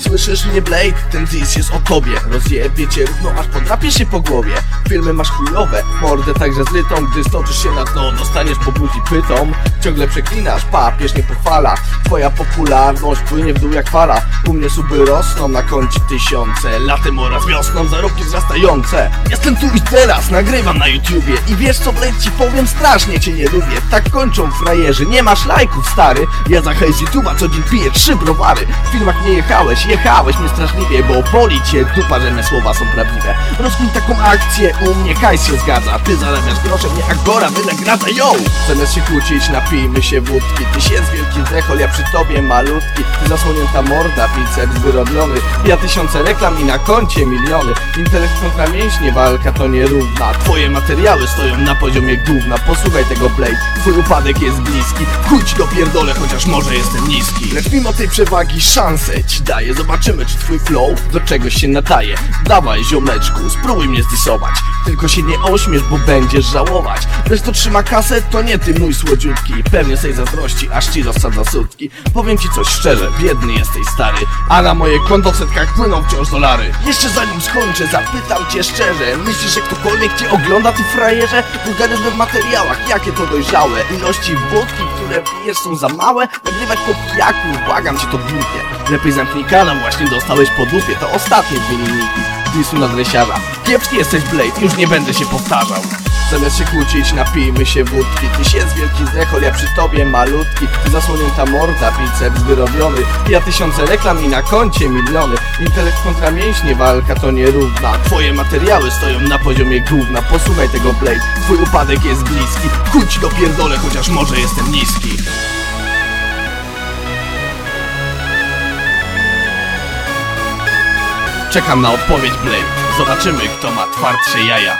słyszysz mnie Blade? Ten diss jest o tobie. Rozjebie cię równo aż podrapie się po głowie. Filmy masz chujowe, mordę także zrytą Gdy stoczysz się na dno, dostaniesz po buzi pytą. Ciągle przeklinasz, papież nie pochwala Twoja popularność płynie w dół jak fala. U mnie suby rosną na koncie tysiące. Latem oraz wiosną zarobki wzrastające. Jestem tu i teraz, nagrywam na YouTubie. I wiesz co Blade ci powiem, strasznie cię nie lubię. Tak kończą frajerzy, nie masz lajków stary. Ja za hejs YouTube'a co dzień piję trzy browary. W filmach nie jechałeś, jechałeś mnie straszliwie Bo boli cię dupa, że me słowa są prawdziwe. Rozkmin taką akcję, u mnie kajs się zgadza. Ty zarabiasz grosze, mnie Agora wynagradza, yo! Zamiast się kłócić, napijmy się wódki. Ty się z wielkim zechol, ja przy tobie malutki. Ty zasłonięta morda, biceps wyrobiony. Ja tysiące reklam i na koncie miliony. Intelekt kontra mięśnie, walka to nierówna. Twoje materiały stoją na poziomie gówna. Posłuchaj tego Blade, twój upadek jest bliski. Chuj ci do pierdolę, chociaż może jestem niski. Lecz mimo tej przewagi szansę ci daję Zobaczymy czy twój flow do czegoś się nadaje. Dawaj ziomeczku, spróbuj mnie zdisować Tylko się nie ośmiesz, bo będziesz żałować. Lecz to trzyma kasę, to nie ty mój słodziutki. Pewnie sej zazdrości, aż ci rozsadza sutki. Powiem ci coś szczerze, biedny jesteś stary. A na moje konto w setkach płyną wciąż dolary. Jeszcze zanim skończę, zapytam cię szczerze. Myślisz, że ktokolwiek cię ogląda, ty frajerze? Wulgaryzmy w materiałach, jakie to dojrzałe. Ilości wódki, które pijesz są za małe. Nagrywać po pijaku, błagam cię to głupie Lepiej zamknij kanał, właśnie dostałeś po dupie To ostatnie dwie linijki. Disu na dresiarza Kiepski jesteś Blade, już nie będę się powtarzał. Zamiast się kłócić, napijmy się wódki. Ty się z wielki zdechol, ja przy tobie malutki. Zasłonięta morda, biceps wyrobiony. Ja tysiące reklam i na koncie miliony. Intelekt kontra mięśnie, walka to nierówna. Twoje materiały stoją na poziomie gówna. Posłuchaj tego Blade, twój upadek jest bliski. Chuj ci do pierdolę, chociaż może jestem niski Czekam na odpowiedź Blade. Zobaczymy kto ma twardsze jaja